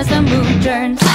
as the moon turns.